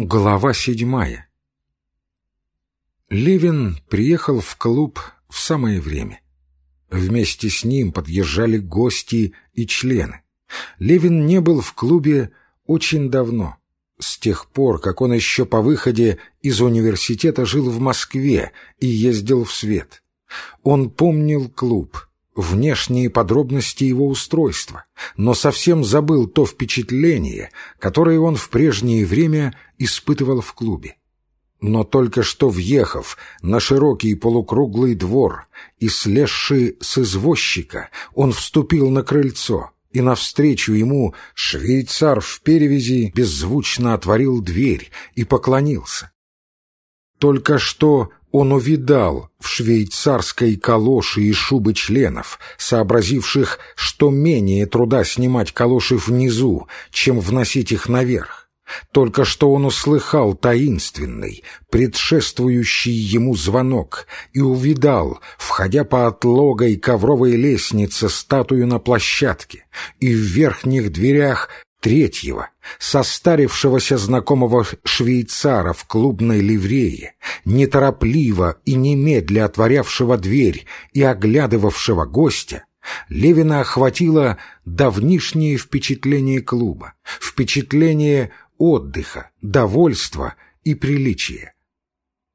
Глава седьмая Левин приехал в клуб в самое время. Вместе с ним подъезжали гости и члены. Левин не был в клубе очень давно, с тех пор, как он еще по выходе из университета жил в Москве и ездил в свет. Он помнил клуб — внешние подробности его устройства, но совсем забыл то впечатление, которое он в прежнее время испытывал в клубе. Но только что въехав на широкий полукруглый двор и слезший с извозчика, он вступил на крыльцо, и навстречу ему швейцар в перевязи беззвучно отворил дверь и поклонился. Только что он увидал в швейцарской калоши и шубы членов, сообразивших, что менее труда снимать калоши внизу, чем вносить их наверх. Только что он услыхал таинственный, предшествующий ему звонок и увидал, входя по отлогой ковровой лестнице, статую на площадке, и в верхних дверях третьего, состарившегося знакомого швейцара в клубной ливрее, неторопливо и немедля отворявшего дверь и оглядывавшего гостя, Левина охватило давнишнее впечатление клуба, впечатление отдыха, довольства и приличия.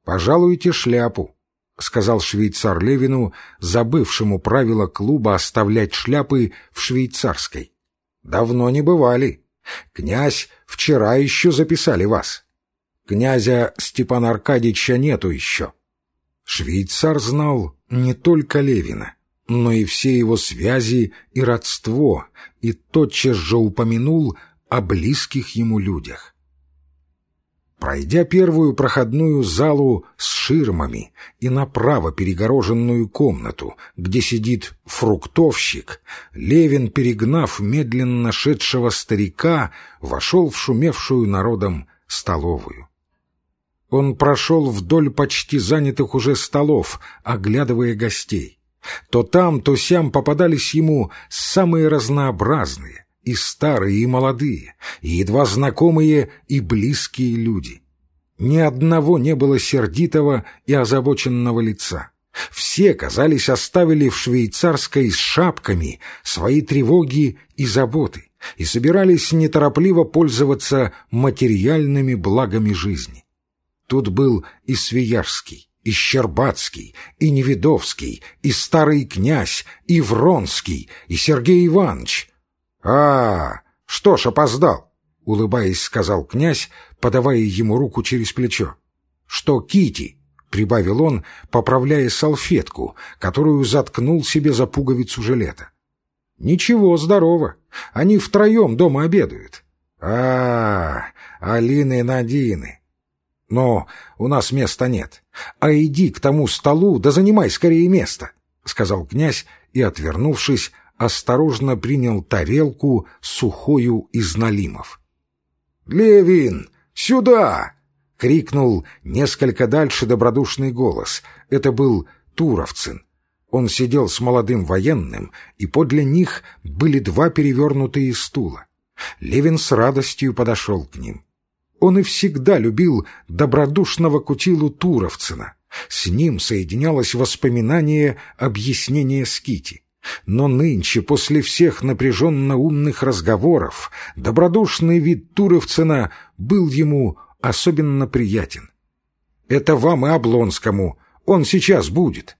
«Пожалуйте шляпу», — сказал швейцар Левину, забывшему правила клуба оставлять шляпы в швейцарской. Давно не бывали. Князь вчера еще записали вас. Князя Степана Аркадьевича нету еще. Швейцар знал не только Левина, но и все его связи и родство, и тотчас же упомянул о близких ему людях. Пройдя первую проходную залу с ширмами и направо перегороженную комнату, где сидит фруктовщик, Левин, перегнав медленно шедшего старика, вошел в шумевшую народом столовую. Он прошел вдоль почти занятых уже столов, оглядывая гостей. То там, то сям попадались ему самые разнообразные, и старые, и молодые, и едва знакомые и близкие люди. Ни одного не было сердитого и озабоченного лица. Все, казались, оставили в швейцарской с шапками свои тревоги и заботы и собирались неторопливо пользоваться материальными благами жизни. Тут был и Свиярский, и Щербацкий, и Невидовский, и старый князь, и Вронский, и Сергей Иванович — «А, что ж, опоздал!» — улыбаясь, сказал князь, подавая ему руку через плечо. «Что, Кити? прибавил он, поправляя салфетку, которую заткнул себе за пуговицу жилета. «Ничего, здорово. Они втроем дома обедают». «А, Алины и Надины. Но у нас места нет. А иди к тому столу, да занимай скорее место», — сказал князь и, отвернувшись, осторожно принял тарелку сухою из налимов. «Левин, сюда!» — крикнул несколько дальше добродушный голос. Это был Туровцин. Он сидел с молодым военным, и подле них были два перевернутые стула. Левин с радостью подошел к ним. Он и всегда любил добродушного кутилу Туровцина. С ним соединялось воспоминание объяснения Скити. Но нынче, после всех напряженно умных разговоров, добродушный вид Туровцина был ему особенно приятен. «Это вам и Облонскому. Он сейчас будет».